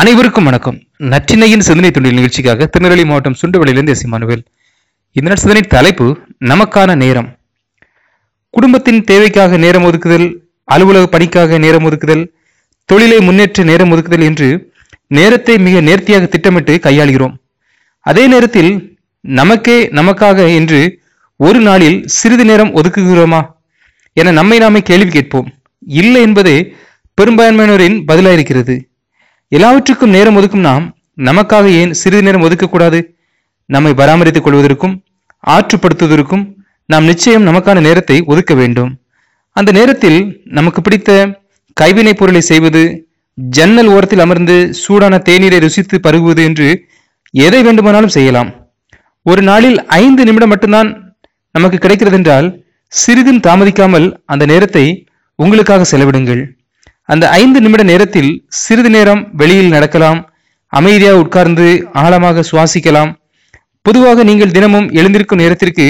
அனைவருக்கும் வணக்கம். நற்றினையின் சிந்தனை தொண்டில் நிகழ்ச்சிக்காக திருநெல்வேலி மாவட்டம் சுண்டுவளியிலிருந்து எஸ் இமானுவேல் இந்த நாள் சிந்தனை தலைப்பு நமக்கான நேரம். குடும்பத்தின் தேவைக்காக நேரம் ஒதுக்குதல் அலுவலக பணிக்காக நேரம் ஒதுக்குதல் தொழிலை முன்னேற்ற நேரம் ஒதுக்குதல் என்று நேரத்தை மிக நேர்த்தியாக திட்டமிட்டு கையாளுகிறோம். அதே நேரத்தில் நமக்கே நமக்காக என்று ஒரு நாளில் சிறிது நேரம் ஒதுக்குகிறோமா என நம்மை நாமே கேள்வி கேட்போம். இல்லை என்பதே பெரும்பான்மையினரின் பதிலாயிருக்கிறது. எல்லாவற்றுக்கும் நேரம் ஒதுக்கும் நாம் நமக்காக ஏன் சிறிது நேரம் ஒதுக்கக்கூடாது? நம்மை பராமரித்துக் கொள்வதற்கும் ஆற்றுப்படுத்துவதற்கும் நாம் நிச்சயம் நமக்கான நேரத்தை ஒதுக்க வேண்டும். அந்த நேரத்தில் நமக்கு பிடித்த கைவினைப் பொருளை செய்வது ஜன்னல் ஓரத்தில் அமர்ந்து சூடான தேநீரை ருசித்து பருகுவது என்று எதை வேண்டுமானாலும் செய்யலாம். ஒரு நாளில் ஐந்து நிமிடம் மட்டும்தான் நமக்கு கிடைக்கிறது என்றால் சிறிதும் தாமதிக்காமல் அந்த நேரத்தை உங்களுக்காக செலவிடுங்கள். அந்த ஐந்து நிமிட நேரத்தில் சிறிது நேரம் வெளியில் நடக்கலாம் அமைதியாக உட்கார்ந்து ஆழமாக சுவாசிக்கலாம். பொதுவாக நீங்கள் தினமும் எழுந்திருக்கும் நேரத்திற்கு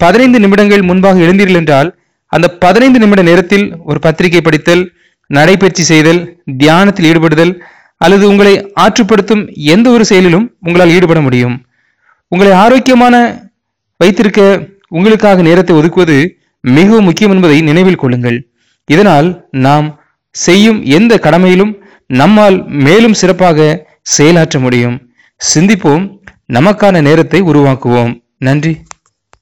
பதினைந்து நிமிடங்கள் முன்பாக எழுந்தீர்கள் என்றால் அந்த பதினைந்து நிமிட நேரத்தில் ஒரு பத்திரிகை படித்தல் நடைபயிற்சி செய்தல் தியானத்தில் ஈடுபடுதல் அல்லது உங்களை ஆற்றுப்படுத்தும் எந்த ஒரு செயலிலும் உங்களால் ஈடுபட முடியும். உங்களை ஆரோக்கியமான வைத்திருக்க உங்களுக்காக நேரத்தை ஒதுக்குவது மிகவும் முக்கியம் என்பதை நினைவில் கொள்ளுங்கள். இதனால் நாம் செய்யும் எந்த கடமையிலும் நம்மால் மேலும் சிறப்பாக செயலாற்ற முடியும். சிந்திப்போம். நமக்கான நேரத்தை உருவாக்குவோம். நன்றி.